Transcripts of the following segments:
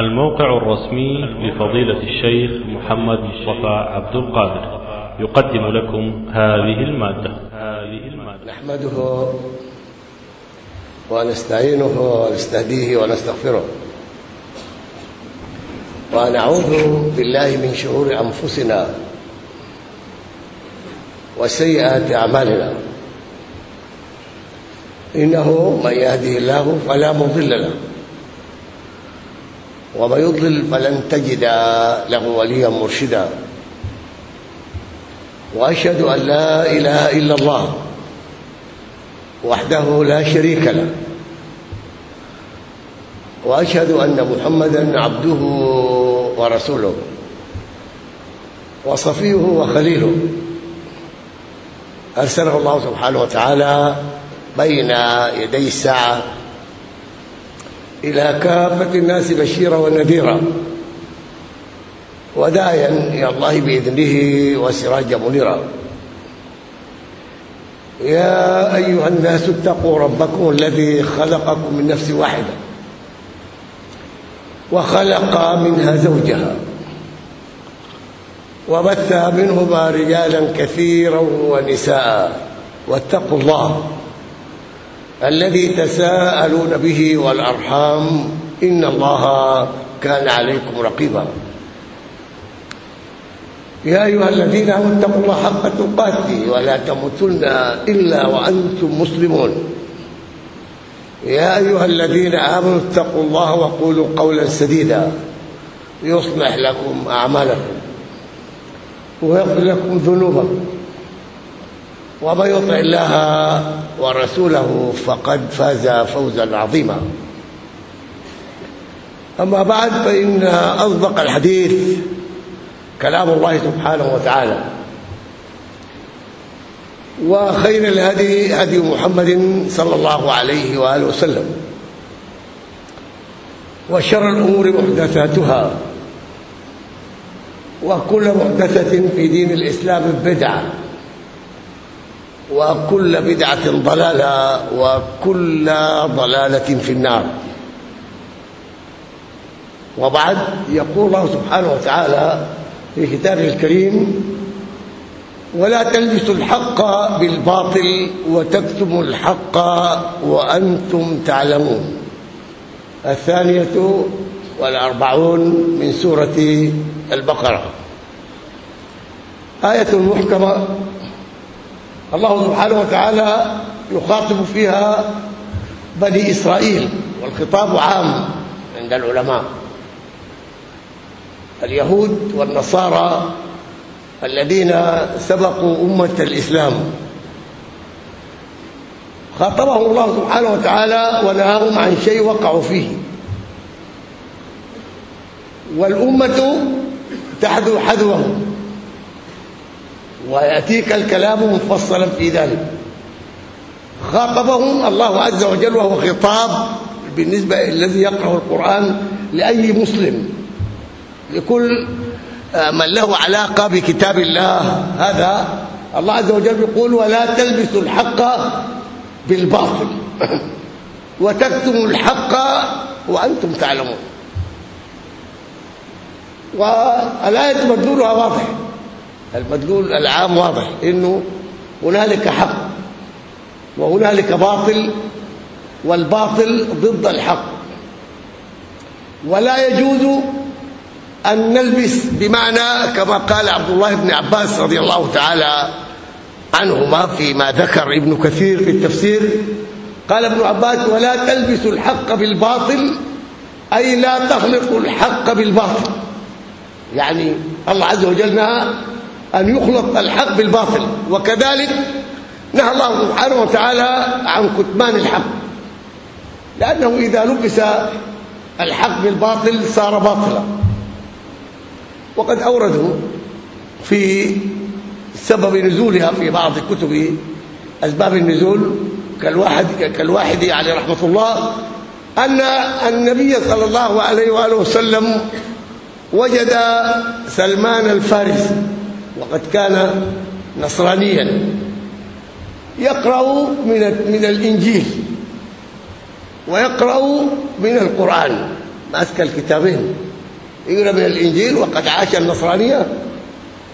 الموقع الرسمي لفضيلة الشيخ محمد مصطفى عبد القادر. يقدم لكم هذه المادة. نحمده ونستعينه ونستهديه ونستغفره. ونعوذ بالله من شرور أنفسنا وسيئات أعمالنا. إنه من يهده الله فلا مضل له. ومن يضلل فلن تجد له وليا مرشدا. وأشهد أن لا إله إلا الله وحده لا شريك له. وأشهد أن محمدا عبده ورسوله وصفيه وخليله. أرسله الله سبحانه وتعالى بين يدي الساعة إلى كافة الناس بشيرا ونذيرا. وداعيا إلى الله بإذنه وسراجا منيرا. يا أيها الناس اتقوا ربكم الذي خلقكم من نفس واحدة. وخلق منها زوجها. وبث منهما رجالا كثيرا ونساء. واتقوا الله. الذي تساءلون به والأرحام إن الله كان عليكم رقيبا. يا أيها الذين آمنوا اتقوا الله حق تقاته ولا تموتن إلا وأنتم مسلمون. يا أيها الذين آمنوا اتقوا الله وقولوا قولا سديدا يصلح لكم أعمالكم ويغفر لكم ذنوبكم. ومن يطع الله ورسوله فقد فاز فوزا عظيما. أما بعد فإن أصدق الحديث كلام الله سبحانه وتعالى. وخير الهدي هدي محمد صلى الله عليه وآله وسلم. وشر الأمور محدثاتها. وكل محدثة في دين الإسلام بدعة. وكل بدعة ضلالة وكل ضلالة في النار. وبعد يقول الله سبحانه وتعالى في كتابه الكريم ولا تلبسوا الحق بالباطل وتكتموا الحق وأنتم تعلمون. الثانية والأربعون من سورة البقرة. آية محكمة الله سبحانه وتعالى يخاطب فيها بني إسرائيل والخطاب عام عند العلماء. اليهود والنصارى الذين سبقوا أمة الإسلام. خاطبهم الله سبحانه وتعالى ونهاهم عن شيء وقعوا فيه. والأمة تحذو حذوهم. ويأتيك الكلام مفصلا في ذلك. خاطبهم الله عز وجل وهو خطاب بالنسبة الذي يقرأ القرآن لأي مسلم. لكل من له علاقة بكتاب الله. هذا الله عز وجل يقول ولا تلبسوا الحق بالباطل. وتكتموا الحق وأنتم تعلمون. والآية مدلولها واضح المدلول العام واضح إنه هنالك حق وهنالك باطل والباطل ضد الحق. ولا يجوز أن نلبس بمعنى كما قال عبد الله بن عباس رضي الله تعالى عنهما فيما ذكر ابن كثير في التفسير. قال ابن عباس ولا تلبسوا الحق بالباطل أي لا تخلطوا الحق بالباطل. يعني الله عز وجل نهى أن يخلط الحق بالباطل. وكذلك نهى الله سبحانه وتعالى عن كتمان الحق. لأنه إذا لبس الحق بالباطل صار باطلا. وقد أوردوا في سبب نزولها في بعض كتب أسباب النزول كالواحد كالواحد عليه رحمة الله أن النبي صلى الله عليه وآله وسلم وجد سلمان الفارسي. وقد كان نصرانيا يقرأ من من الإنجيل ويقرأ من القرآن ماسك الكتابين يقرأ من الإنجيل وقد عاش النصرانية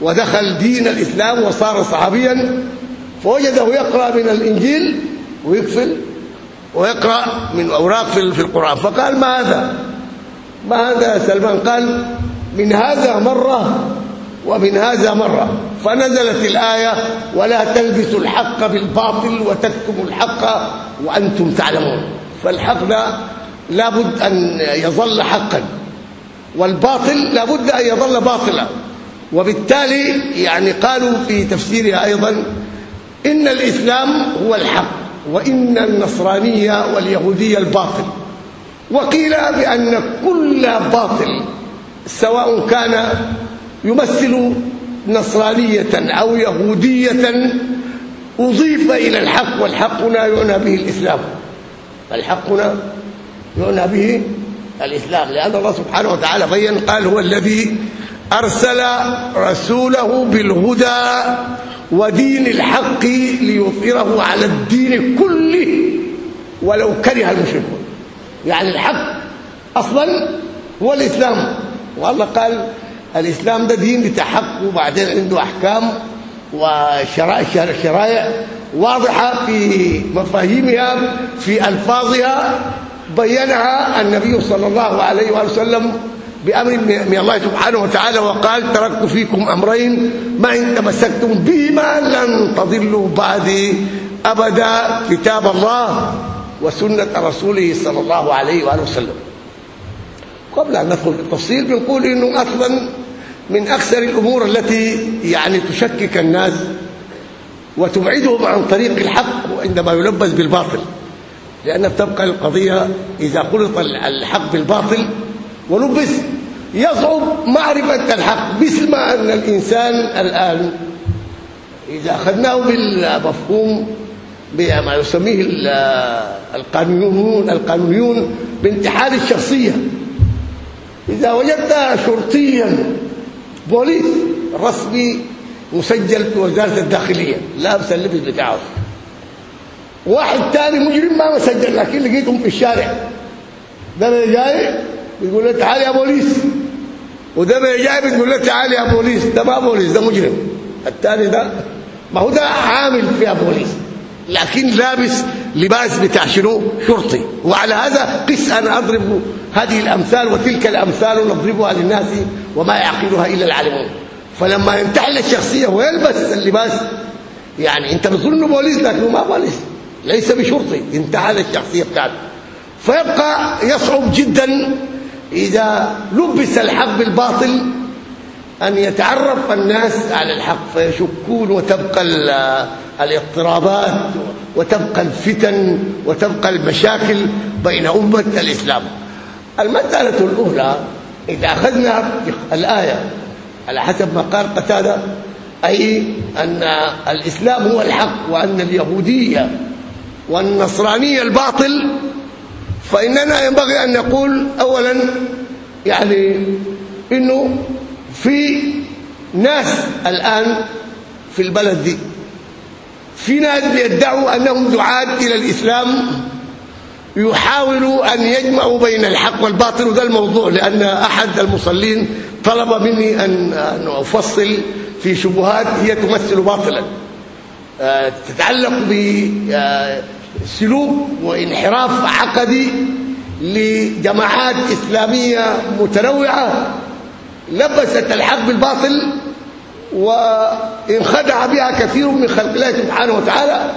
ودخل دين الإسلام وصار صحابيا فوجده يقرأ من الإنجيل ويقفل ويقرأ من أوراق في القرآن. فقال ما هذا؟ ما هذا سلمان؟ قال من هذا مرة ومن هذا مرة فنزلت الآية ولا تلبسوا الحق بالباطل وتكتموا الحق وأنتم تعلمون فالحق لا لابد أن يظل حقا والباطل لابد أن يظل باطلا. وبالتالي يعني قالوا في تفسيرها أيضا إن الإسلام هو الحق وإن النصرانية واليهودية الباطل وقيل بأن كل باطل سواء كان يمثل نصرانية أو يهودية أضيف إلى الحق والحق هنا يعنى به الإسلام. الحق هنا يعنى به الإسلام لأن الله سبحانه وتعالى بين قال هو الذي أرسل رسوله بالهدى ودين الحق ليظهره على الدين كله ولو كره المشركون. يعني الحق أصلا هو الإسلام. والله قال الإسلام ده دين بتاع حق وبعدين عنده أحكام وشرائع واضحة في مفاهيمها في ألفاظها بينها النبي صلى الله عليه واله وسلم بأمر من الله سبحانه وتعالى وقال تركت فيكم أمرين ما إن تمسكتم بهما لن تضلوا بعدي أبدا كتاب الله وسنة رسوله صلى الله عليه وآله وسلم. قبل أن ندخل في التفصيل بنقول إنه أصلا من أكثر الأمور التي يعني تشكك الناس وتبعدهم عن طريق الحق عندما يلبس بالباطل لأن تبقى القضية إذا خلط الحق بالباطل ولبس. يصعب معرفة الحق باسم أن الإنسان الآن إذا أخذناه بالمفهوم بما يسميه القانونيون القانونيون بانتحال الشخصية. إذا وجدت شرطيا بوليس رسمي مسجل في وزارة الداخلية. لابس اللبس بتاعه. واحد ثاني مجرم ما مسجل لكن لقيتهم في الشارع. ده اللي جاي بيقول له تعال يا بوليس. وده اللي جاي بيقول له تعال يا بوليس. ده ما بوليس ده مجرم. الثاني ده ما هو ده عامل فيها بوليس. لكن لابس لباس بتاع شنو؟ شرطي. وعلى هذا قس أنا أضرب هذه الأمثال وتلك الأمثال نضربها للناس وما يعقلها إلا العالمون. فلما ينتحل الشخصية ويلبس اللباس؟ يعني أنت بتظن بوليس لكنه ما بوليس. ليس بشرطي. انتحل الشخصية بتاعته. فيبقى يصعب جدا إذا لبس الحق بالباطل أن يتعرف الناس على الحق فيشكون وتبقى الاضطرابات. وتبقى الفتن وتبقى المشاكل بين أمة الإسلام. المسألة الأولى إذا أخذنا الآية على حسب ما قال قتادة أي أن الإسلام هو الحق وأن اليهودية والنصرانية الباطل فإننا ينبغي أن نقول اولا يعني إنه في ناس الآن في البلد دي في ناس بيدعوا أنهم دعاة إلى الإسلام يحاولوا أن يجمعوا بين الحق والباطل وده الموضوع لأن أحد المصلين طلب مني ان أفصل في شبهات هي تمثل باطلا. تتعلق بسلوك وانحراف عقدي لجماعات إسلامية متنوعة لبست الحق بالباطل وانخدع بها كثير من خلق الله سبحانه وتعالى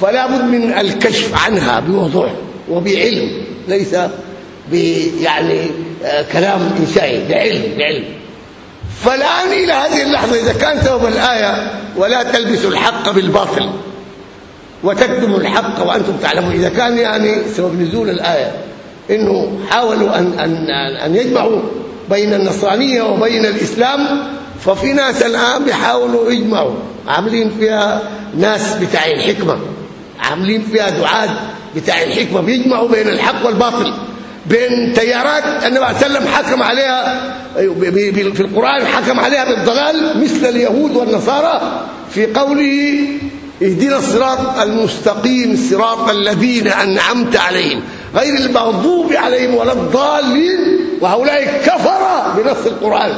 فلا بد من الكشف عنها بوضوح وبعلم ليس يعني كلام انشائي بعلم بعلم. فالآن إلى هذه اللحظة إذا كان سبب الآية ولا تلبسوا الحق بالباطل وتكتموا الحق وأنتم تعلمون. إذا كان يعني سبب نزول الآية إنه حاولوا ان ان أن يجمعوا بين النصرانية وبين الإسلام ففي ناس الآن بيحاولوا يجمعوا عاملين فيها ناس بتاع الحكمة عاملين فيها دعاة بتاع الحكمة بيجمعوا بين الحق والباطل بين تيارات النبي عليه وسلم حكم عليها في القرآن حكم عليها بالضلال مثل اليهود والنصارى في قوله اهدنا الصراط المستقيم صراط الذين أنعمت عليهم غير المغضوب عليهم ولا الضالين وهؤلاء كفر بنص القرآن.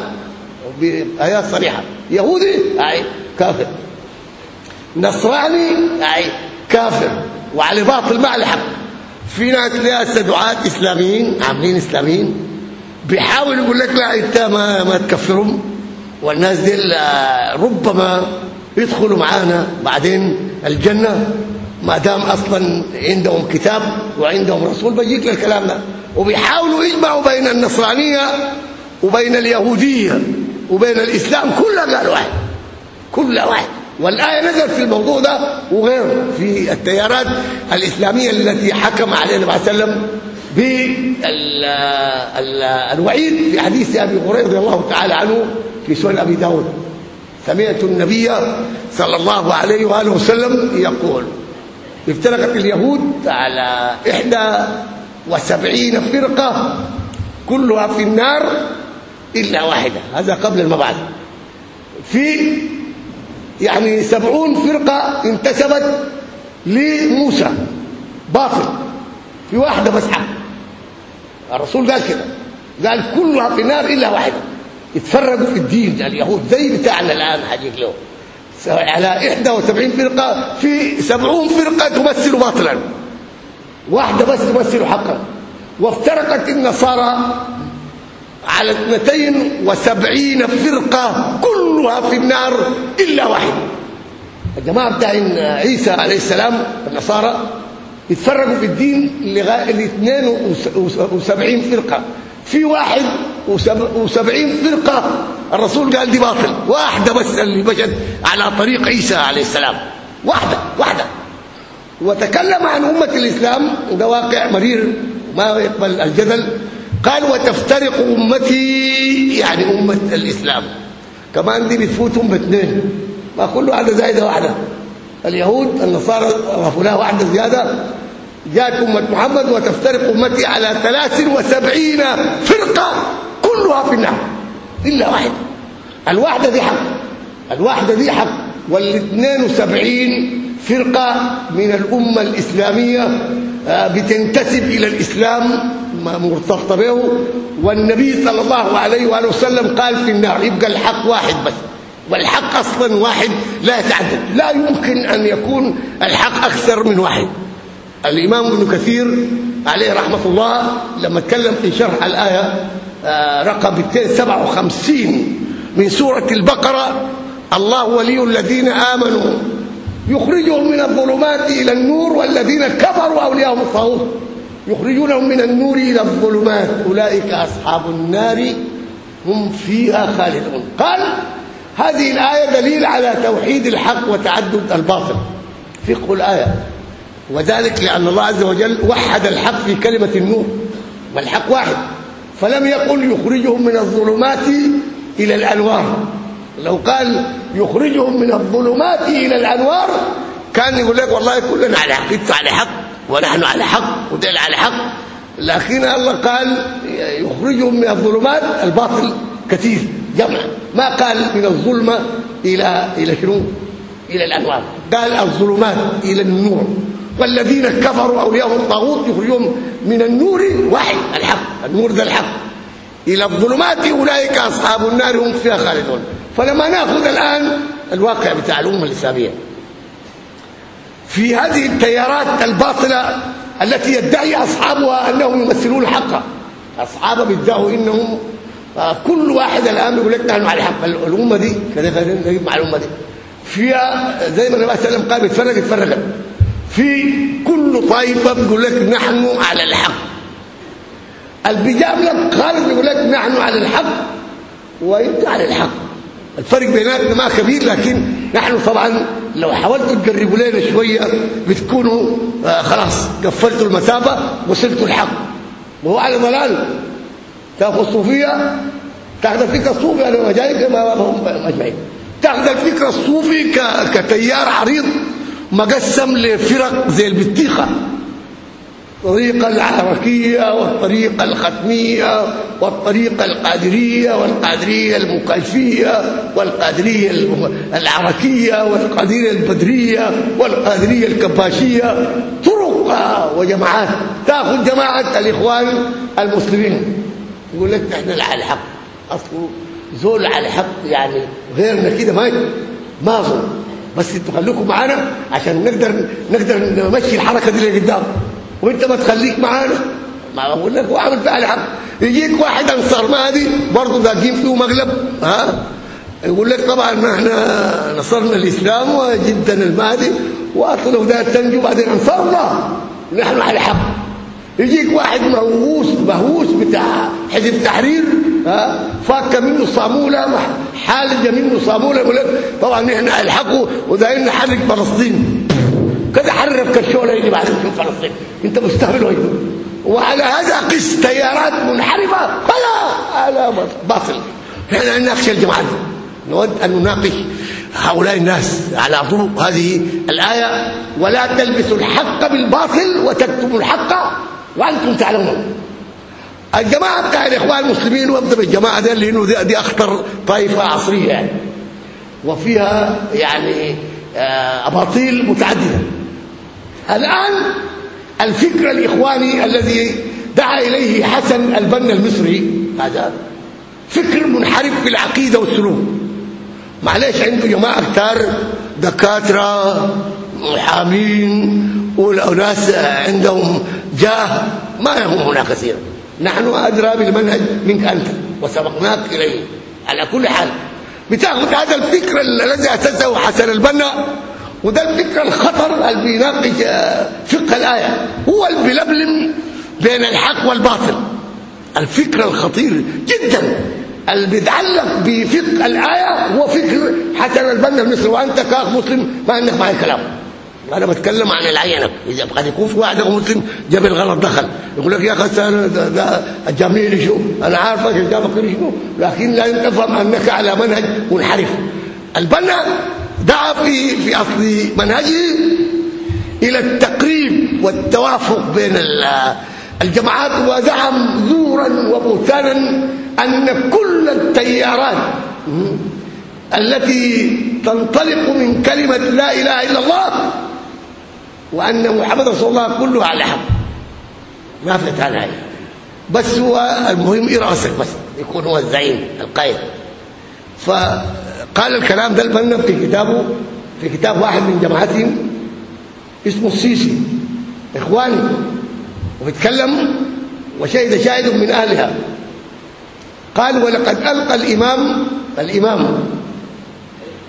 بآيات صريحة. يهودي؟ أي. كافر. نصراني؟ أي. كافر. وعلى باطل ما على حق. في ناس لها دعاة إسلاميين عاملين إسلاميين. بيحاولوا يقول لك لا إنت ما ما تكفرهم. والناس دي ربما يدخلوا معانا بعدين الجنة. ما دام أصلا عندهم كتاب وعندهم رسول بيجيك للكلام ده. وبيحاولوا يجمعوا بين النصرانية وبين اليهودية. وبين الإسلام كلها قالوا واحد. كلها واحد. والآية نزلت في الموضوع ده وغيره في التيارات الإسلامية التي حكم عليها النبي صلى الله عليه وسلم بالوعيد في حديث أبي هريرة رضي الله تعالى عنه في سنن أبي داود. سمعت النبي صلى الله عليه وآله وسلم يقول افترقت اليهود على إحدى وسبعين فرقة كلها في النار إلا واحدة. هذا قبل المبعث. في يعني سبعون فرقة انتسبت لموسى باطل في واحدة بس حق. الرسول قال كده. قال كلها في النار إلا واحدة. اتفرقوا في الدين. اليهود زي بتاعنا الآن حاجيك له على 71 فرقة في 70 فرقة تمثل باطلا. واحدة بس تمثل حقا. وافترقت النصارى على 72 فرقة كلها في النار إلا واحد. الجماعة بتاع عيسى عليه السلام النصارى يتفرقوا في الدين ل 72 فرقة. في واحد وسبعين فرقة الرسول قال دي باطل. واحدة بس اللي مشت على طريق عيسى عليه السلام. واحدة واحدة. وتكلم عن أمة الإسلام وده واقع مرير ما يقبل الجدل. قال وتفترق أمتي يعني أمة الإسلام. كمان دي بتفوتهم باثنين ما كل واحدة زايدة واحدة. اليهود النصارى ضافوا لها واحدة زيادة. جاءت أمة محمد وتفترق أمتي على 73 فرقة كلها في النار. إلا واحدة الواحدة دي حق. الواحدة دي حق. وال72 فرقة من الأمة الإسلامية بتنتسب إلى الإسلام. مرتبطة به. والنبي صلى الله عليه وآله وسلم قال في النار يبقى الحق واحد بس. والحق أصلا واحد لا يتعدد لا يمكن أن يكون الحق أكثر من واحد. الإمام ابن كثير عليه رحمة الله لما اتكلم في شرح الآية رقم 257 من سورة البقرة الله ولي الذين آمنوا يخرجهم من الظلمات إلى النور والذين كفروا أولياءهم الطاغوت. يخرجونهم من النور إلى الظلمات. أولئك أصحاب النار هم فيها خالدون. قال هذه الآية دليل على توحيد الحق وتعدد الباطل. فقه الآية. وذلك لأن الله عز وجل وحد الحق في كلمة النور والحق واحد. فلم يقل يخرجهم من الظلمات إلى الأنوار. لو قال يخرجهم من الظلمات إلى الأنوار كان يقول لك والله كلنا على حق على حق. ونحن على حق ودل على حق. لكن الله قال يخرجهم من الظلمات الباطل كثير جمع ما قال من الظلمة إلى إلى شنو؟ إلى الأنوار. قال الظلمات إلى النور. والذين كفروا اولياءهم الطاغوت يخرجهم من النور واحد الحق. النور ذا الحق. إلى الظلمات أولئك أصحاب النار هم فيها خالدون. فلما نأخذ الآن الواقع بتاع الأمة الإسلامية في هذه التيارات الباطلة التي يدعي أصحابها أنهم يمثلون حقا اصحابها بيدعوا إنهم كل واحد الآن يقول لك نحن على الحق. الأمة دي كده نجيب مع الأمة دي. فيها زي ما النبي صلى الله عليه وسلم قال بيتفرق اتفرقت في كل طائفة بيقول لك نحن على الحق. البيجاب لك خالد يقول لك نحن على الحق وأنت على الحق. الفرق بيناتنا ما كبير لكن نحن طبعا لو حاولتوا تقربوا لنا شوية بتكونوا آه خلاص قفلتوا المسافه وصلتوا الحق. وهو على ضلال. تأخذ الصوفيه تأخذ الفكرة الصوفي أنا جاي ما هم مجمعين تأخذ الفكرة الصوفي كتيار عريض مقسم لفرق زي البطيخه الطريقة العركية والطريقة الختمية والطريقة القادرية والقادرية المكلفية والقادرية العركية والقادرية البدرية والقادرية الكباشية. طرق وجماعات. تأخذ جماعة الإخوان المسلمين. يقول لك إحنا على الحق. اصله زول على الحق يعني غيرنا كده ما ما أظن. بس أنتوا خليكم معانا عشان نقدر نقدر نمشي الحركة دي لقدام. وانت ما تخليك معانا. ما بقول لك واعمل فيها الحق يجيك واحد أنصار مهدي برضه داقين فيه مقلب ها؟ يقول لك طبعا إحنا نصرنا الإسلام وجدا المهدي واصله ده تنجو بعدين انصرنا نحن على الحق يجيك واحد مهووس مهووس بتاع حزب التحرير ها؟ فاك منه صامولة حالج منه صامولة يقول لك طبعا نحن الحقه ودايرين نحرك فلسطين. كذا حرك كشولة يجي بعد نشوف فلسطين. انت مستهبل وين؟ وعلى هذا قس تيارات منحرفة. فلا لا باطل. إحنا نناقش الجماعة. دي نود أن نناقش هؤلاء الناس على ضوء هذه الآية ولا تلبسوا الحق بالباطل وتكتموا الحق وأنتم تعلمون. الجماعة بتاع الإخوان المسلمين وابدا بالجماعه دي لأنه دي, دي أخطر طائفة عصرية. يعني وفيها يعني أباطيل متعددة. الآن الفكر الإخواني الذي دعا إليه حسن البنا المصري هذا فكر منحرف في العقيدة والسلوك. معلش عنده جماعة كتار دكاترة محامين وناس عندهم جاه ما يهمنا كثيرا نحن أدرى بالمنهج منك أنت وسبقناك إليه. على كل حال بتاخذ هذا الفكر الذي اسسه حسن البنا وده الفكر الخطر اللي بيناقش فقه الآية. هو اللي بين الحق والباطل. الفكر الخطير جدا. اللي بيتعلق بفقه الآية هو فكر حسن البنا المصري. وأنت كاخ مسلم ما عندك معي كلام. أنا بتكلم عن العينة. إذا قد يكون في واحد مسلم جاب الغلط دخل. يقول لك يا أخي ده, ده الجميل شو؟ أنا عارفك جابك شو؟ لكن لا تفهم أنك على منهج منحرف. البنا دعا في في أصل منهجه إلى التقريب والتوافق بين الجماعات ودعم زورا وبهتانا أن كل التيارات التي تنطلق من كلمة لا إله إلا الله وأن محمد رسول الله كله على حق. ما في ثاني بس هو المهم راسك بس يكون هو الزعيم القائد. فقال الكلام ده البنا في كتابه في كتاب واحد من جماعتهم اسمه السيسي. إخواني وبيتكلم وشهد شاهد من أهلها. قال ولقد ألقى الامام الإمام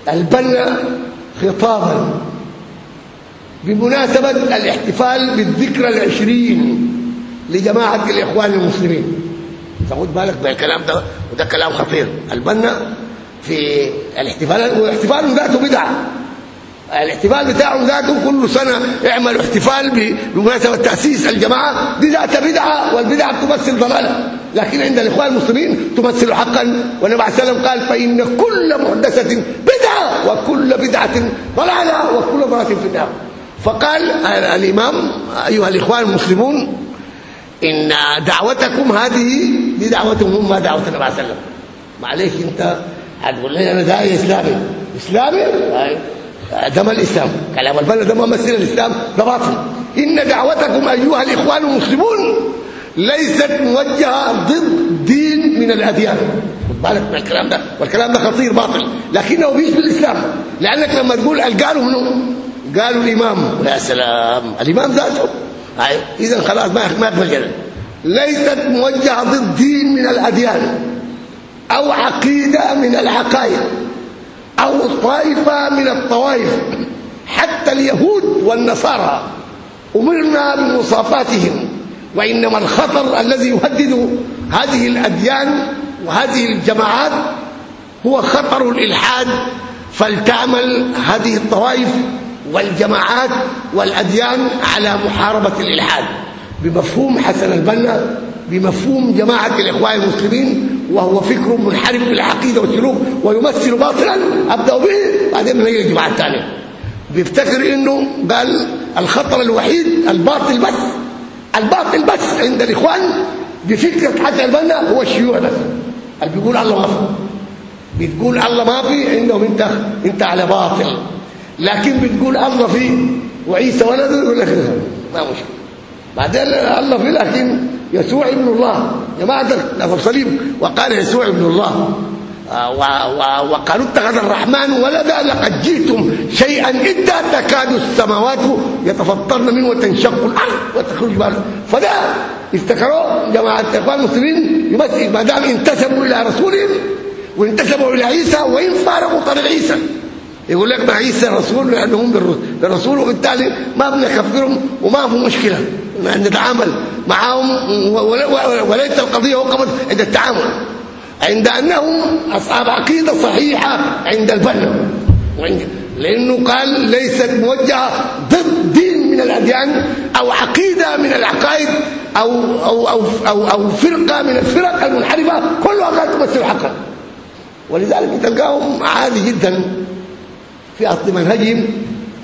البنا خطابا بمناسبة الاحتفال بالذكرى العشرين لجماعة الإخوان المسلمين. تاخد بالك بالكلام ده وده كلام خطير. البنا في الاحتفال واحتفال ذاته بدعة. الاحتفال بتاعهم ذاته كل سنة اعملوا احتفال بمناسبة تأسيس الجماعة. دي ذات بدعة والبدعة تمثل ضلالة. لكن عند الإخوان المسلمين تمثل حقا. والنبي عليه السلام قال فإن كل محدثة بدعة وكل بدعة ضلالة وكل ضلالة في النار. فقال الإمام أيها الإخوان المسلمون إن دعوتكم هذه دي دعوتهم ما دعوة النبي عليه وسلم. معلش أنت هتقول لي أنا داعي إسلامي. إسلامي؟ ده ما الإسلام. كلام البلد ده ما مثل الإسلام ده باطل إن دعوتكم أيها الإخوان المسلمون ليست موجهة ضد دين من الأديان. خد بالك من الكلام ده. والكلام ده خطير باطل. لكنه بيشبه الإسلام. لأنك لما تقول قالوا منه قالوا الإمام. يا سلام. الإمام ذاته. اذا خلاص ما ما ليست موجهة ضد دين من الأديان. أو عقيدة من العقائد أو طائفة من الطوائف حتى اليهود والنصارى. أمرنا بمصافاتهم وإنما الخطر الذي يهدد هذه الأديان وهذه الجماعات هو خطر الإلحاد. فلتعمل هذه الطوائف والجماعات والأديان على محاربة الإلحاد. بمفهوم حسن البنا بمفهوم جماعة الإخوان المسلمين وهو فكر منحرف بالعقيده والسلوك ويمثل باطلا. أبدأ به بعدين نيجي الجماعة الثانية بيفتكر إنه قال الخطر الوحيد الباطل بس. الباطل بس عند الإخوان بفكره حسن البنا هو الشيوع بس اللي بيقول الله ما في. بتقول الله ما في عندهم انت انت على باطل. لكن بتقول الله فيه وعيسى ولده يقول لك ما مشكلة. بعدين الله في لكن يسوع ابن الله. جماعة الصليب وقال يسوع ابن الله وقالوا اتخذ الرحمن ولدا لقد جئتم شيئا إدا تكاد السماوات يتفطرن منه وتنشق الأرض وتخرج باله فده افتكروا جماعة الاخوان المسلمين يمثل ما دام انتسبوا إلى رسولهم وانتسبوا إلى عيسى وان فارقوا طريق عيسى؟ يقول لك ما عيسى رسول لأنهم بالرسول وبالتالي ما بنكفرهم وما في مشكلة. نتعامل معهم وليس القضية وقفت عند التعامل عند أنهم أصحاب عقيدة صحيحة عند البنا لأنه قال ليست موجهة ضد دين من الأديان أو عقيدة من العقائد أو أو أو أو, أو فرقة من الفرق المنحرفة كلها قالت تمثل حقا. ولذلك تلقاهم عادي جدا في أصل منهجهم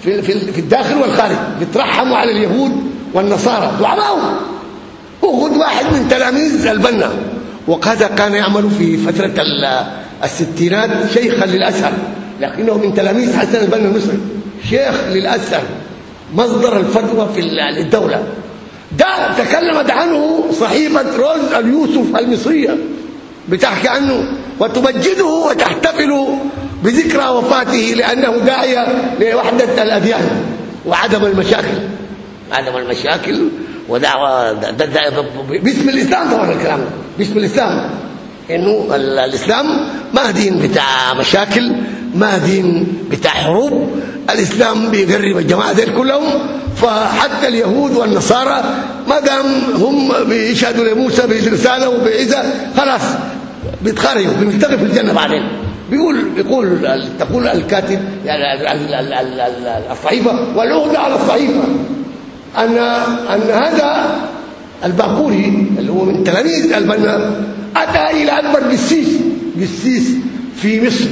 في في الداخل والخارج بيترحموا على اليهود والنصارى دعمائهم وخذ واحد من تلاميذ البنا. وهذا كان يعمل في فترة الستينات شيخا للأزهر لكنه من تلاميذ حسن البنا المصري. شيخ للأزهر مصدر الفتوى في الدولة ده تكلمت عنه صحيفة روز اليوسف المصرية. بتحكي عنه. وتمجده وتحتفل بذكرى وفاته لأنه داعية لوحدة الأديان وعدم المشاكل. عدم المشاكل ودعوة باسم الإسلام طبعا الكلام. باسم الإسلام. إنه الإسلام ما دين بتاع مشاكل ما دين بتاع حروب. الإسلام بيقرب الجماعة دي كلهم. فحتى اليهود والنصارى ما دام هم بيشهدوا لموسى برساله وبعيسى خلاص بيتخرجوا بيلتقوا في الجنة بعدين. بيقول بيقول تقول الكاتب يعني الصحيفة والعهده على الصحيفة. ان أن هذا الباقوري اللي هو من تلاميذ البنا أتى إلى أكبر قسيس قسيس في مصر.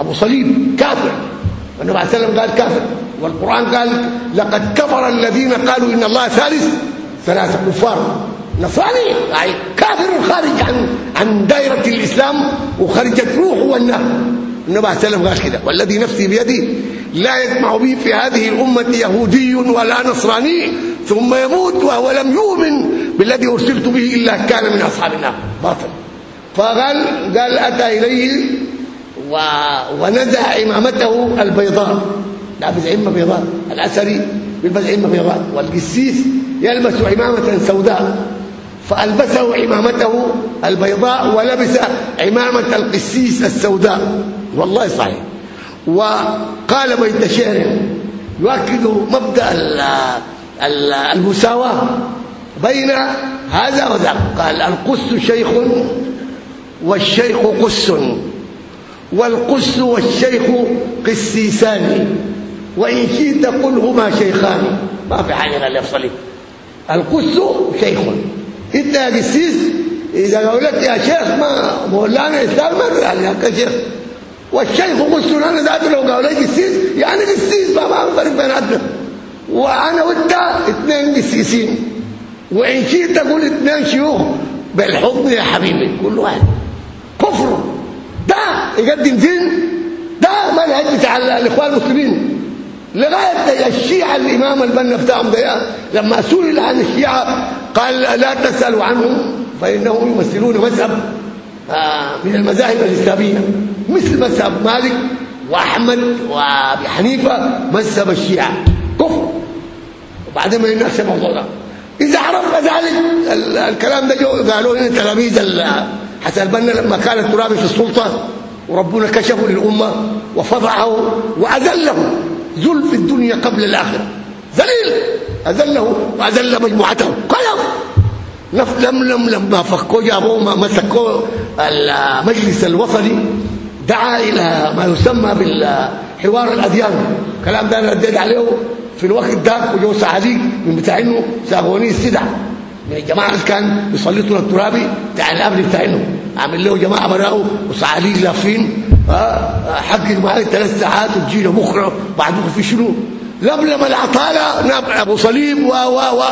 أبو صليب كافر. النبي عليه وسلم قال كافر. والقرآن قال لقد كفر الذين قالوا إن الله ثالث ثلاثة كفار. نصراني. يعني كافر خارج عن عن دائرة الإسلام وخرجت روحه والنار. النبي عليه وسلم قال كده. والذي نفسي بيده لا يسمع بي في هذه الأمة يهودي ولا نصراني ثم يموت وهو لم يؤمن بالذي أرسلت به إلا كان من أصحاب النار. باطل. فقال قال أتى إليه و... ونزع عمامته البيضاء. لابس عمة بيضاء. الأسري يلبس بيضاء. والقسيس يلبس عمامة سوداء. فألبسه عمامته البيضاء ولبس عمامة القسيس السوداء. والله صحيح. وقال بيت شعر يؤكد مبدأ المساواة بين هذا وذاك. قال القس شيخ والشيخ قس والقس والشيخ قسيسان وإن شئت قل هما شيخان. ما في حاجة قال يفصل القس شيخ. انت يا قسيس إذا قالت يا شيخ ما مولانا اسلام ما قال يا شيخ والشيخ قلت أنا ذات لو قالوا لي قسيس يعني قسيس ما ما فرق بيناتنا وأنا وانت اثنين قسيسين. وإن شئت تقول اثنين شيوخ. بالحضن يا حبيبي. كل واحد. كفر. ده يقدم دين ده منهج بتاع الإخوان المسلمين. لغاية الشيعة الإمام البنا بتاعهم ده لما سئل عن الشيعة قال لا تسألوا عنهم فإنهم يمثلون مذهب آه، من المذاهب الإسلامية. مثل مذهب مالك وأحمد وأبي حنيفة مذهب الشيعة. كفر. وبعدين ما يناقش الموضوع ده إذا عرفنا ذلك الكلام ده قالوا إن تلاميذ حسن البنا لما كان الترابي في السلطة وربنا كشفه للأمة وفضعه واذله ذل في الدنيا قبل الآخرة. ذليل. أذله وأذل مجموعته. قال لم لم لما فكوا جابوه مسكوا المجلس الوطني دعا إلى ما يسمى بالحوار الاديان كلام ده أنا رديت عليه في الوقت ده وجو سعدي من بتاعينه ساغوني السدع. من الجماعه اللي كان بيسلطوا الترابي بتاع الامن بتاعينه عامل له جماعة براءه وسعالي لافين. حقق معي ثلاث ساعات وتجينا بكرة بعدكم في شنو؟ لملم العطاله ناب ابو صليب و و و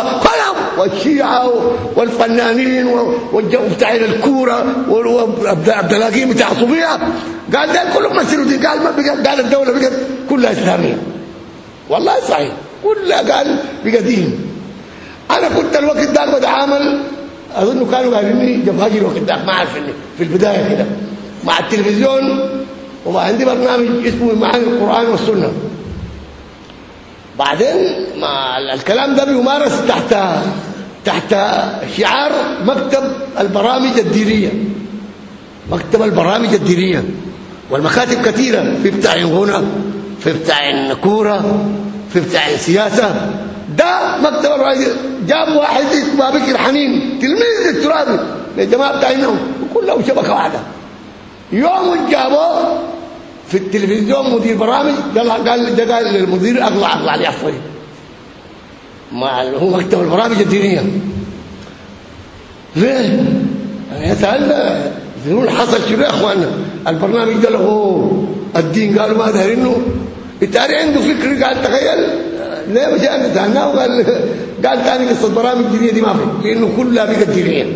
والشيعة والفنانين والجو بتاع الكورة وعبد اللاقيم بتاع صوفيا. قال ده كلهم مسيروا دي. قال ما بقى قال الدولة بقت كلها إسلامية. والله صحيح. كلها قال بقديم أنا كنت الوقت ده بتعامل أظن كانوا قالوا جبهجي الوقت ده ما عارف في البداية كده مع التلفزيون. وما عندي برنامج اسمه معاني القرآن والسنة. بعدين ما الكلام ده بيمارس تحت تحت شعار مكتب البرامج الدينية. مكتب البرامج الدينية. والمكاتب كثيرة. في بتاع الغنى في بتاع الكوره في بتاع السياسة ده مكتب البرامج جاب واحد اسمه بكر حنين تلميذ الترابي. للجماعه بتاعنا وكلهم شبكة واحدة. يوم جابوه في التلفزيون مدير برامج قال قال قال للمدير اطلع اطلع لي أفضل. ما هو مكتب البرامج الدينية. ليه؟ يعني سالنا يقول حصل؟ شنو يا اخوانا البرنامج ده له الدين قالوا ما دارينه التاريخ عنده فكر قال تخيل ليه مش أنا قال قال ثاني قصة برامج دينية دي ما في لأنه كلها بقت دينية.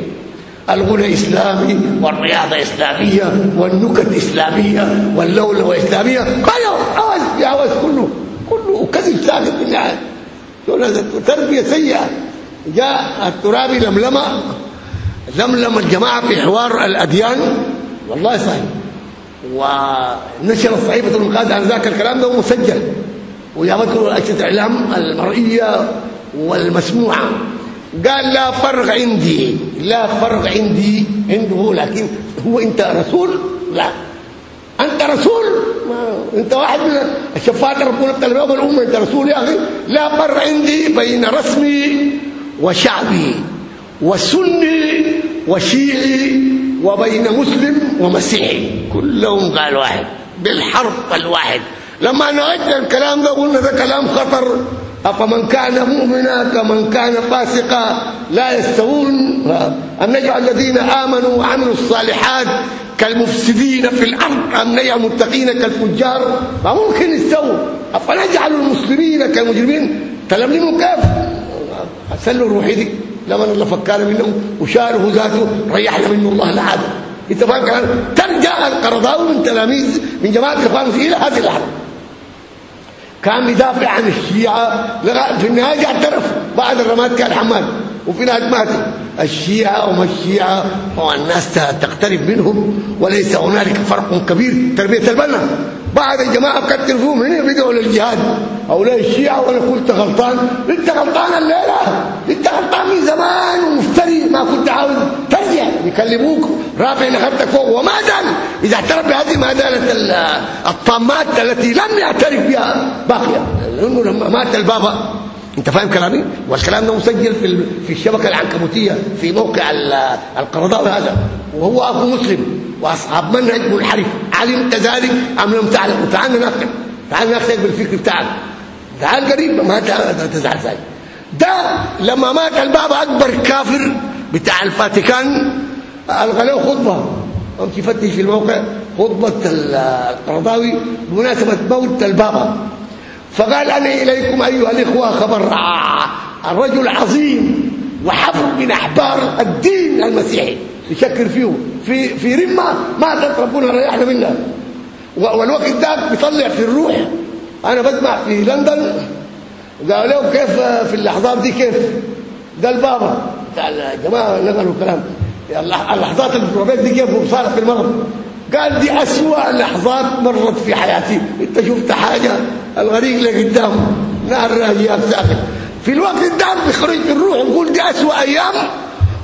الغنى اسلامي والرياضه اسلاميه والنكت اسلاميه واللولوه اسلاميه قالوا عوز يا عوز كله كله كذب ساكت بالنهايه تربية سيئة. جاء الترابي لملمة. لملم الجماعة في حوار الأديان. والله صحيح. ونشر الصحيفه المقاده عن ذاك الكلام ده مسجل. وجابته أجهزة الإعلام المرئية والمسموعة. قال لا فرق عندي. لا فرق عندي عنده لكن هو أنت رسول؟ لا. أنت رسول؟ ما أنت واحد من الشفاعه ربنا بتاع الامه أنت رسول يا أخي. لا فرق عندي بين رسمي وشعبي وسني وشيعي وبين مسلم ومسيحي. كلهم قال واحد بالحرف الواحد. لما نغيت الكلام ده قلنا ده كلام خطر. أفمن كان مؤمنا كمن كان فاسقا لا يستوون. أن نجعل الذين آمنوا وعملوا الصالحات كالمفسدين في الأرض ام نجعل المتقين كالفجار. ما ممكن يستووا. أفنجعل المسلمين كالمجرمين؟ تلملموا كيف؟ سلوا روحي دي. لما الله فكر منهم وشاره ذاته ريحنا منه الله العاد إنت فاهم كلام ترجع القرضاوي من تلاميذ من جماعة الاخوان إلى هذه اللحظه كان بيدافع عن الشيعة في النهاية اعترف. بعد الرماد كان حماد وفي نهاية ماتت الشيعة وما الشيعة والناس تقترب منهم وليس هنالك فرق كبير تربية البنا بعد الجماعة كتر فيهم هنا بدأوا للجهاد. أولاد الشيعة وأنا قلت غلطان. أنت غلطان الليلة. أنت غلطان من زمان ومفتري ما كنت عاوز ترجع. يكلموك. رافع نخبتك فوق. وما دل إذا اعترف بهذه ما دالت الطامات التي لم يعترف بها باقية. لأنه لما مات البابا. أنت فاهم كلامي؟ والكلام ده مسجل في في الشبكة العنكبوتية في موقع القرضاوي هذا. وهو أخو مسلم. وأصحاب منهج منحرف. علمت ذلك أم لم تعلم؟ تعال نناقش تعال نناقش بالفكر بتاعك. تعال قريب ما تزعل زي ده لما مات البابا أكبر كافر بتاع الفاتيكان الغى له خطبة. امشي فتش في الموقع خطبة القرضاوي بمناسبة موت البابا. فقال أنا إليكم أيها الإخوة خبر الرجل عظيم وحفر من أحبار الدين المسيحي. يشكر فيه. في في رمة ماتت ربنا ريحنا منها. والوقت ده بيطلع في الروح. أنا بسمع في لندن قالوا له كيف في اللحظات دي كيف؟ ده البابا. بتاع الجماعه نقلوا الكلام. اللحظات اللي دي كيف وصارت في المغرب قال دي أسوأ لحظات مرت في حياتي. انت شفت حاجة؟ الغريق اللي قدامه. نار راجيات ساكت في الوقت ده بيخرج الروح يقول دي أسوأ أيام.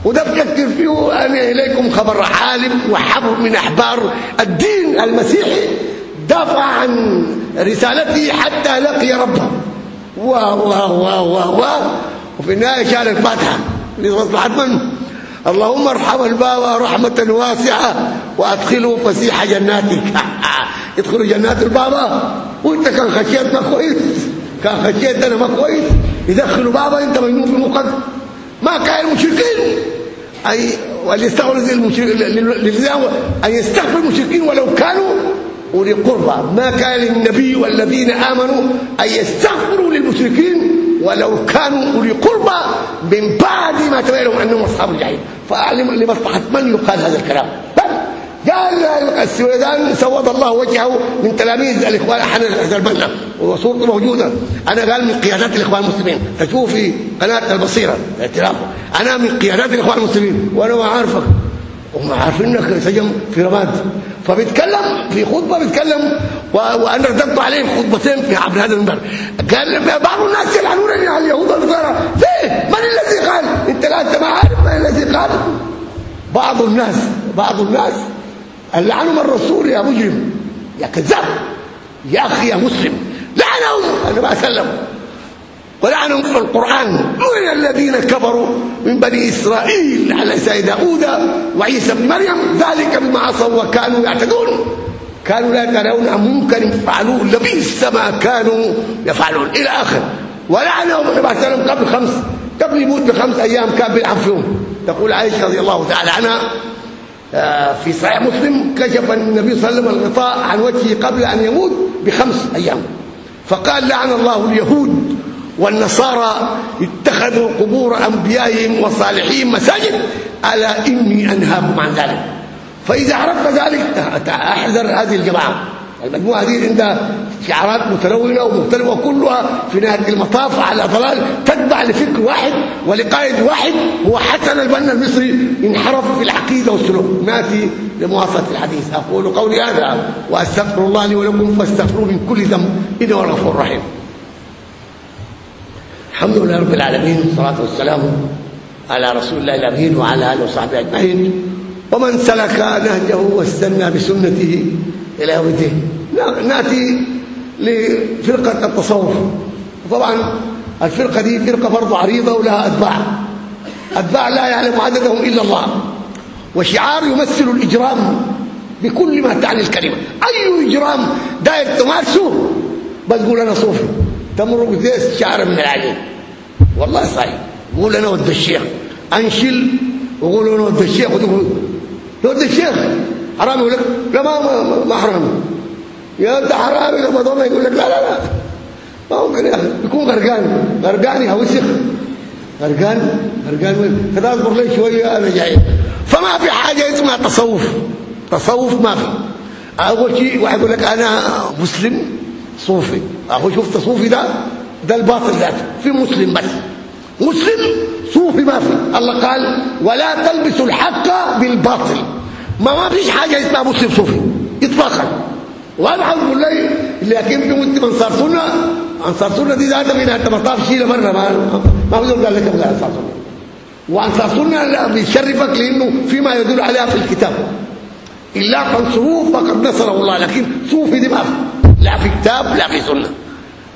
وده بفكر فيه أنا إليكم خبر عالم وحبر من أحبار الدين المسيحي. دافع عن رسالته حتى لقي ربه. واه واه واه واه وفي النهاية شال الفاتحة. لمصلحه من؟ اللهم ارحم الباب رحمة واسعة وأدخله فسيح جناتك. ادخلوا جنات البابا وإنت كان خشيت ما كويس كان خشيت أنا ما كويس يدخلوا بابا أنت مجنون في مخك ما كان المشركين أي وليستغفر للذين أن يستغفر المشركين ولو كانوا أولي قربى. ما كان للنبي والذين آمنوا أن يستغفروا للمشركين ولو كانوا أولي قربى من بعد ما تبين لهم أنهم أصحاب الجحيم. فأعلم لمصلحة من يقال هذا الكلام. قال السويدان سود الله وجهه من تلاميذ الإخوان. حنا البنا وصورته موجودة. أنا قال من قيادات الإخوان المسلمين. تشوف في قناة البصيرة. الاعتراف أنا من قيادات الإخوان المسلمين. وأنا ما عارفك هم عارفين إنك سجن في رماد. فبيتكلم في خطبة بيتكلم وأنا رددت عليه خطبتين في عبر هذا المنبر. قال بعض الناس يلعنونني على اليهود والنصارى. ليه من الذي قال؟ أنت لا أنت ما عارف من الذي قال. بعض الناس بعض الناس لعنهم الرسول يا مجرم يا كذاب يا أخي يا مسلم. لعنهم. أنا ما أسلم. ولعنهم في القرآن. من الذين كفروا؟ من بني إسرائيل على سيد داود وعيسى بن مريم. ذلك بما عصوا وكانوا يعتدون. كانوا لا يتناهون منكر فعلوه. لبئس ما كانوا يفعلون. إلى آخر. ولعنهم النبي صلى الله عليه وسلم قبل خمس قبل يموت بخمس أيام كان بيلعب فيهم. تقول عائشة رضي الله تعالى عنها آه، في صحيح مسلم كشف النبي صلى الله عليه وسلم الغطاء عن وجهه قبل أن يموت بخمس أيام. فقال لعن الله اليهود والنصارى اتخذوا قبور أنبيائهم وصالحين مساجد. ألا إني أنهاكم عن ذلك. فإذا عرفت ذلك أحذر هذه الجماعة. المجموعة دي عندها شعارات متلونه ومختلفة كلها في نهاية المطاف على ضلال تتبع لفكر واحد ولقائد واحد. هو حسن البنا المصري انحرف في العقيدة والسلوك. ناتي لمواصلة الحديث. أقول قولي هذا وأستغفر الله لي ولكم فاستغفروه من كل ذنب. إنه الغفور الرحيم. الحمد لله رب العالمين والصلاة والسلام على رسول الله الأمين وعلى آله وصحبه أجمعين. ومن سلك نهجه واستنى بسنته إلى يوم الدين. نأتي لفرقة التصوف. طبعا الفرقة دي فرقة برضه عريضة ولها أتباع. أتباع لا يعلم عددهم إلا الله. وشعار يمثل الإجرام بكل ما تعني الكلمة. أي إجرام داير تمارسه؟ بتقول أنا صوفي. تمر بذيس شعر من العجين. والله صحيح قول انا ود الشيخ انشل وقول انا ود الشيخ ود الشيخ حرام يقول لك لا ما ما, ما حرام يا انت حرام لما ضل يقول لك لا لا لا ما ممكن يا اخي يكون غرقان غرقان يا وسخ غرقان غرقان وين كذا اصبر لي شويه انا جاي فما في حاجه اسمها تصوف تصوف ما في اول شيء واحد يقول لك انا مسلم صوفي اخو شفت صوفي ده ده الباطل ذاته. في مسلم بس. مسلم صوفي ما في. الله قال ولا تلبسوا الحق بالباطل. ما ما فيش حاجة اسمها مسلم صوفي. اطلاقا. وأنا هقول لي لكن انت انصار سنه انصار سنه دي ذاتها من أنت مطاف شيلة مرة ما ما بيقول قال لك انصار سنه وانصار سنه بيشرفك لأنه فيما يدل عليها في الكتاب. إلا تنصروه فقد نصره الله لكن صوفي دي ما في. لا في كتاب لا في سنة.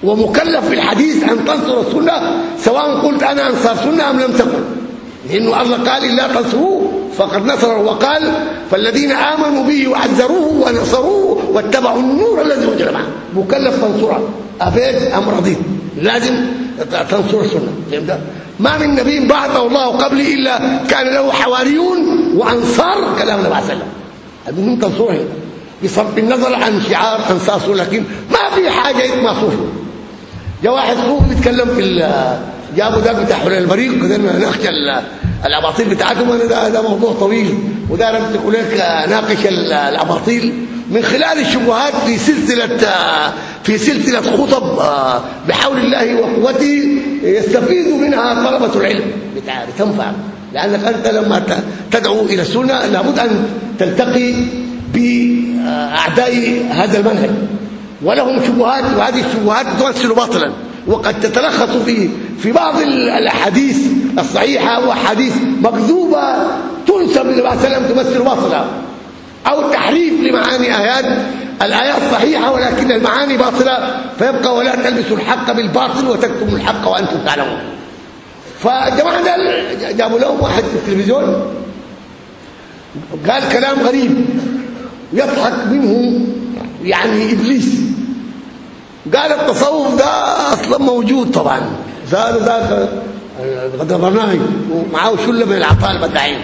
ومكلف في الحديث أن تنصر السنة سواء قلت أنا أنصار سنة أم لم تقل لأنه الله قال إلا تنصروه فقد نصره وقال فالذين آمنوا به وعزروه ونصروه واتبعوا النور الذي أنزل معه. مكلف تنصره ابيت ام رضيت لازم تنصر السنة. فهمت؟ ما من نبي بعثه الله قبلي إلا كان له حواريون وأنصار كلام النبي صلى الله عليه وسلم. المهم تنصره. بصرف النظر عن شعار أنصار لكن ما في حاجة اسمها جاء واحد صوفي بيتكلم في جابوا ده بتاع حلال البريق قدرنا نخشى الأباطيل بتاعتهم أنا ده, موضوع طويل. وده أنا لك ناقش الأباطيل من خلال الشبهات في سلسلة في سلسلة خطب بحول الله وقوته يستفيد منها طلبة العلم. بتنفع. لأنك أنت لما تدعو إلى السنة لابد أن تلتقي بأعداء هذا المنهج. ولهم شبهات وهذه الشبهات تمثل باطلا. وقد تتلخص في في بعض الأحاديث الصحيحة وأحاديث مكذوبة تنسب للنبي صلى الله عليه وسلم تمثل باطلا. أو تحريف لمعاني آيات. الآيات صحيحة ولكن المعاني باطلة. فيبقى ولا تلبسوا الحق بالباطل وتكتموا الحق وأنتم تعلمون. فجماعة جابوا لهم واحد في التلفزيون. قال كلام غريب. يضحك منه يعني إبليس. قال التصوف ده أصلا موجود طبعا. زاد ذاك غدا برنامج ومعاه شله من العطاء المدعين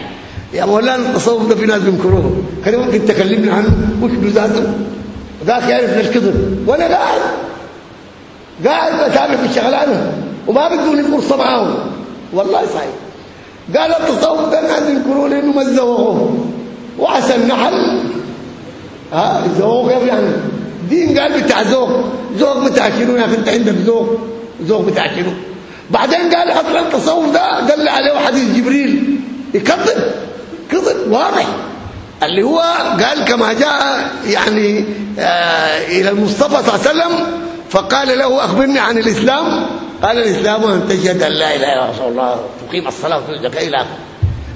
يا مولانا التصوف ده في ناس بينكروه. كان ممكن تكلمنا عنه. وش بذاته ذاك يعرف الكذب وأنا قاعد. قاعد بتابع في الشغلانه وما بدوني فرصه معاهم والله صحيح. قال التصوف ده الناس بينكروه لأنه مزوقوه وعسى النحل. ها ذوق يعني؟ دين قال بتاع ذوق ذوق بتاع شنو يا أخي أنت عندك ذوق ذوق بتاع شنو بعدين قال أصلا التصوف ده دل عليه حديث جبريل. يكذب كذب واضح. اللي هو قال كما جاء يعني آه إلى المصطفى صلى الله عليه وسلم فقال له أخبرني عن الإسلام. قال الإسلام أن تشهد أن لا إله إلا الله تقيم الصلاة وتؤتي الزكاة إلى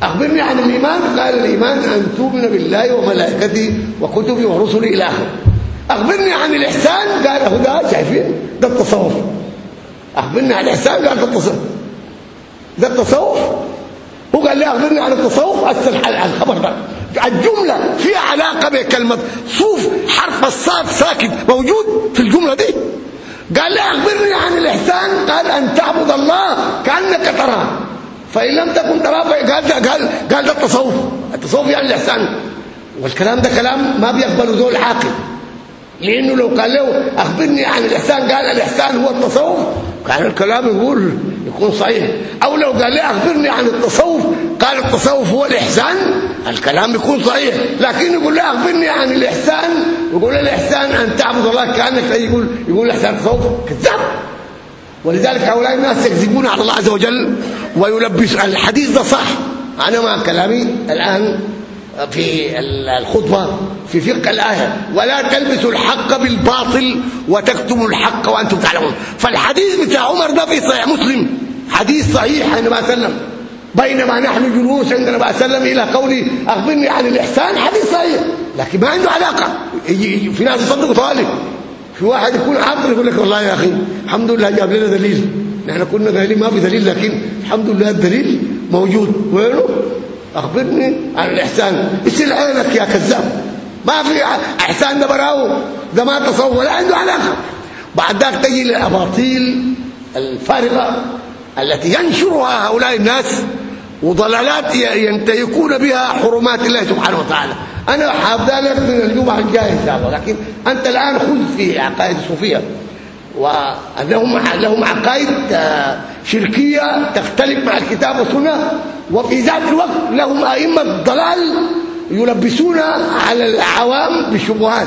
أخبرني عن الإيمان. قال الإيمان أن تؤمن بالله وملائكته وكتبه ورسله إلى آخره. أخبرني عن الإحسان؟ قال هو ده شايفين؟ ده التصوف. أخبرني عن الإحسان؟ قال ده التصوف. ده التصوف؟ هو قال لي أخبرني عن التصوف؟ اسال الخبر ده. الجملة فيها علاقة بكلمة صوف حرف الصاد ساكن موجود في الجملة دي. قال لي أخبرني عن الإحسان؟ قال أن تعبد الله كأنك تراه. فإن لم تكن تراه قال ده قال قال ده التصوف. التصوف يعني الإحسان. والكلام ده كلام ما بيقبله ذو عاقل لأنه لو قال له أخبرني عن الإحسان قال الإحسان هو التصوف. كان الكلام يقول يكون صحيح. أو لو قال لي أخبرني عن التصوف قال التصوف هو الإحسان. الكلام يكون صحيح. لكن يقول لي أخبرني عن الإحسان يقول الإحسان أن تعبد الله كأنك يقول يقول الإحسان تصوف كذاب. ولذلك هؤلاء الناس يكذبون على الله عز وجل ويلبس الحديث ده صح. أنا مع كلامي الآن. في الخطبة في فقه الآية. ولا تلبسوا الحق بالباطل وتكتموا الحق وأنتم تعلمون. فالحديث بتاع عمر ده في صحيح مسلم. حديث صحيح عن النبي سلم بينما نحن جلوس عند النبي سلم إلى قولي أخبرني عن الإحسان حديث صحيح. لكن ما عنده علاقة. في ناس يصدقوا طالب. في واحد يكون عاقل يقول لك والله يا أخي الحمد لله جاب لنا دليل. نحن كنا قايلين ما في دليل لكن الحمد لله الدليل موجود. وينه؟ أخبرني عن الإحسان. اسال عينك يا كذاب. ما في إحسان ده براو. ده ما تصور ولا عنده علاقة. بعد ذاك تجي للأباطيل الفارغة التي ينشرها هؤلاء الناس وضلالات ينتهكون بها حرمات الله سبحانه وتعالى. أنا حابدا لك من الجمعة الجاية إن شاء الله. لكن أنت الآن خذ في عقائد الصوفيه وانهم لهم عقائد شركية تختلف مع الكتاب والسنة. وفي ذات الوقت لهم أئمة ضلال يلبسون على العوام بالشبهات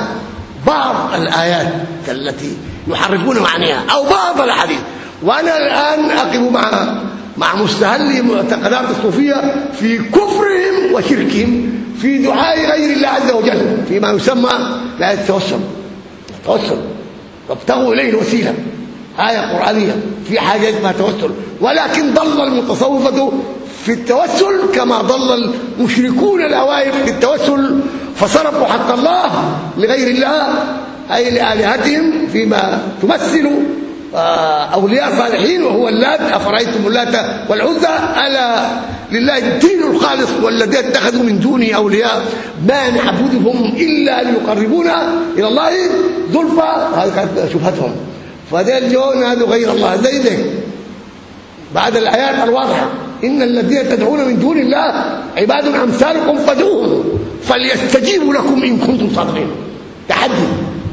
بعض الآيات التي يحرفون معناها أو بعض الأحاديث. وأنا الآن أقف مع مع مستهلي معتقدات الصوفية في كفرهم وشركهم في دعاء غير الله عز وجل فيما يسمى لا التوسل التوسل وابتغوا إليه الوسيلة. آية قرآنية في حاجة اسمها توسل. ولكن ضل المتصوفة في التوسل كما ضل المشركون الأوائل في التوسل فصرفوا حق الله لغير الله أي لآلهتهم فيما تمثل أولياء صالحين وهو اللات أفرأيتم اللات والعزى ألا لله الدين الخالص والذين اتخذوا من دونه أولياء ما نعبدهم إلا ليقربونا إلى الله زلفى. هذه كانت شبهتهم. فذيل جو نادوا غير الله. زي بعد الآيات الواضحة. إن الذين تدعون من دون الله عباد أمثالكم فدوهم فليستجيبوا لكم إن كنتم صادقين. تحدي.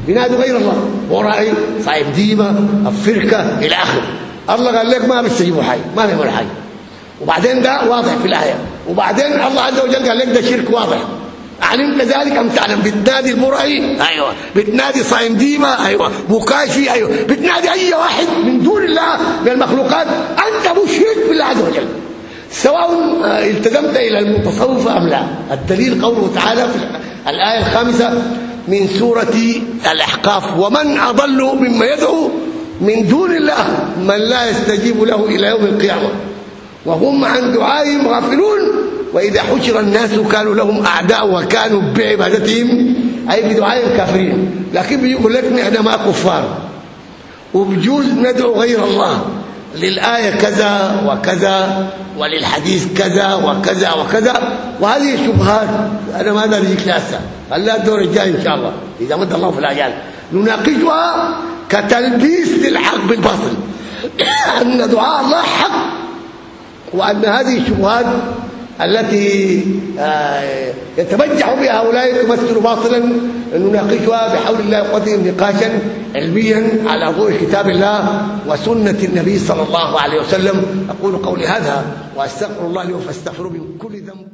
بينادوا غير الله. ورائي صاحب ديمه الفرقة إلى آخره. الله قال لك ما بيستجيبوا حاجة ما بيعملوا حاجة وبعدين ده واضح في الآية. وبعدين الله عز وجل قال لك ده شرك واضح. علمت ذلك أم تعلم؟ بتنادي المرعي أيوه. بتنادي صايم ديما أيوه. بكاشي أيوه. بتنادي أي واحد من دون الله من المخلوقات. أنت مشرك بالله عز وجل. سواء التزمت إلى المتصوف أم لا. الدليل قوله تعالى في الآية الخامسة من سورة الأحقاف ومن أضل مما يدعو من دون الله من لا يستجيب له إلى يوم القيامة. وهم عن دعائهم غافلون وإذا حشر الناس كانوا لهم أعداء وكانوا بعبادتهم أي بدعائهم كافرين لكن بيقول لك إحنا ما كفار. وبجوز ندعو غير الله. للآية كذا وكذا. وللحديث كذا وكذا وكذا. وهذه شبهات. أنا ما أدري اجيك لسه خليها الدور الجاي إن شاء الله. إذا مد الله في الاجال نناقشها كتلبيس للحق بالباطل. أن دعاء الله حق. وأن هذه الشبهات التي يتبجح بها هؤلاء تمثل باطلا نناقشها بحول الله وقوته نقاشا علميا على ضوء كتاب الله وسنة النبي صلى الله عليه وسلم. أقول قولي هذا. واستغفر الله لي فاستغفروا من كل ذنب